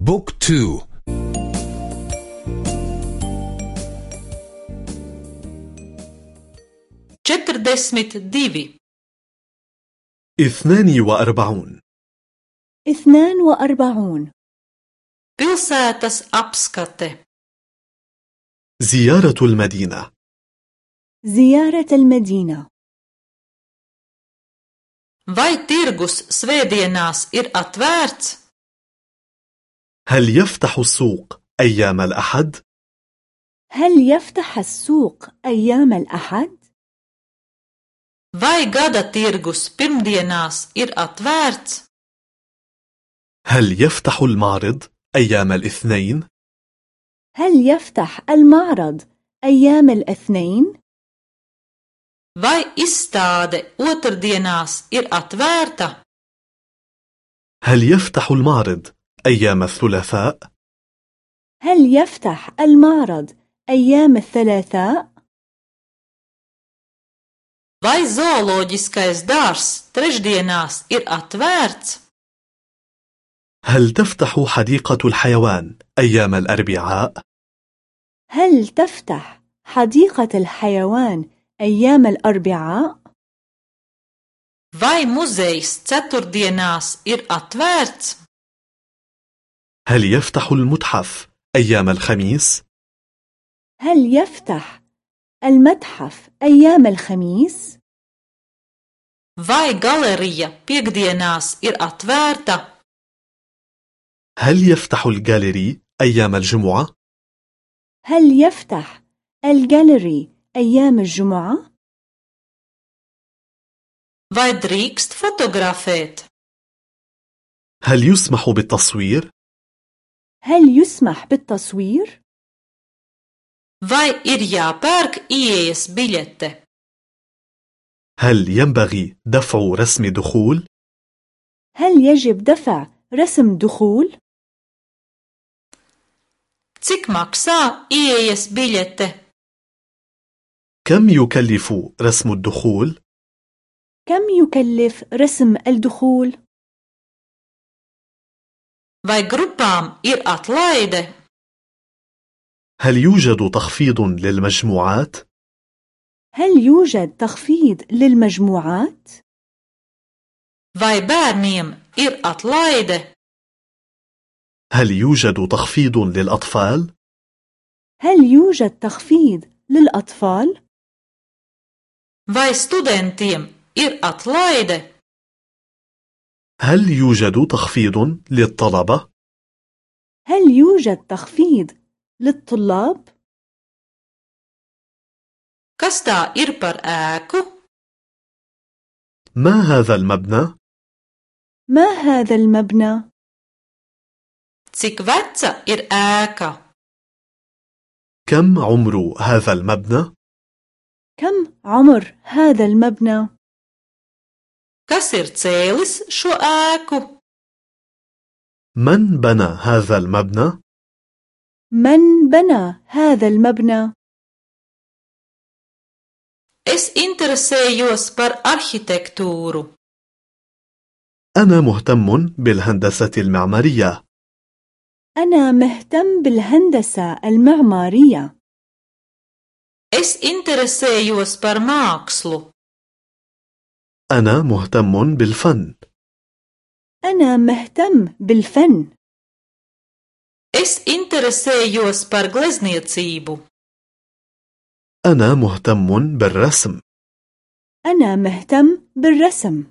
بوك تو četrdesmit divi اثنان وأربعون اثنان وأربعون pilsētas apskate زيارة المدينة زيارة المدينة vai tirgus svētdienās ir atvērts هل يفتح السوق أيام الأحد؟ هل يفتح السوق أيام الأحد؟ vai gada tirgus pirmdienās ir atvērts هل يفتح المعرض أيام الاثنين؟ هل يفتح المعرض أيام الاثنين؟ vai izstāde otrdienās ir atvērta هل يفتح المعرض أيام الثلاثاء؟ هل يفتح المعرض أيام الثلاثاء؟ vai zooloģiskais dārzs trešdienās ir atvērts هل تفتح حديقة الحيوان أيام الأربعاء؟ هل تفتح حديقة الحيوان أيام الأربعاء؟ vai muzejs ceturtdienās ir atvērts هل يفتح المتحف أيام الخميس؟ هل يفتح المتحف أيام الخميس؟ vai galerija piekdienās ir atvērta هل يفتح الجاليري أيام الجمعة؟ هل يفتح الجاليري أيام الجمعة؟ vai drīkst fotografēt هل يسمح بالتصوير؟ هل يسمح بالتصوير؟ vai ir jāpērk ieejas biļete هل ينبغي دفع رسم دخول؟ هل يجب دفع رسم دخول؟ cik maksā ieejas biļete كم يكلف رسم الدخول؟ كم يكلف رسم الدخول؟ Vai grupām ir atlaide هل يوجد تخفيض للمجموعات؟ هل يوجد تخفيض للمجموعات؟ vai bērniem ir atlaide هل يوجد تخفيض للأطفال؟ هل يوجد تخفيض للأطفال؟ vai studentiem ir atlaide هل يوجد تخفيض للطلبة؟ هل يوجد تخفيض للطلاب؟ ir par ēku ما هذا المبنى؟ ما هذا المبنى؟ cik veca ir ēka كم عمر هذا المبنى؟ كم عمر هذا المبنى؟ Kas ir cēlis šo ēku? من بنى هذا المبنى؟ من بنى هذا المبنى؟ es interesējos par arhitektūru. أنا مهتم بالهندسة المعمارية. أنا مهتم بالهندسة المعمارية. Es interesējos par mākslu. أنا مهتم بالفن. أنا مهتم بالفن. Es interesējos par glezniecību. أنا مهتم بالرسم. أنا مهتم بالرسم.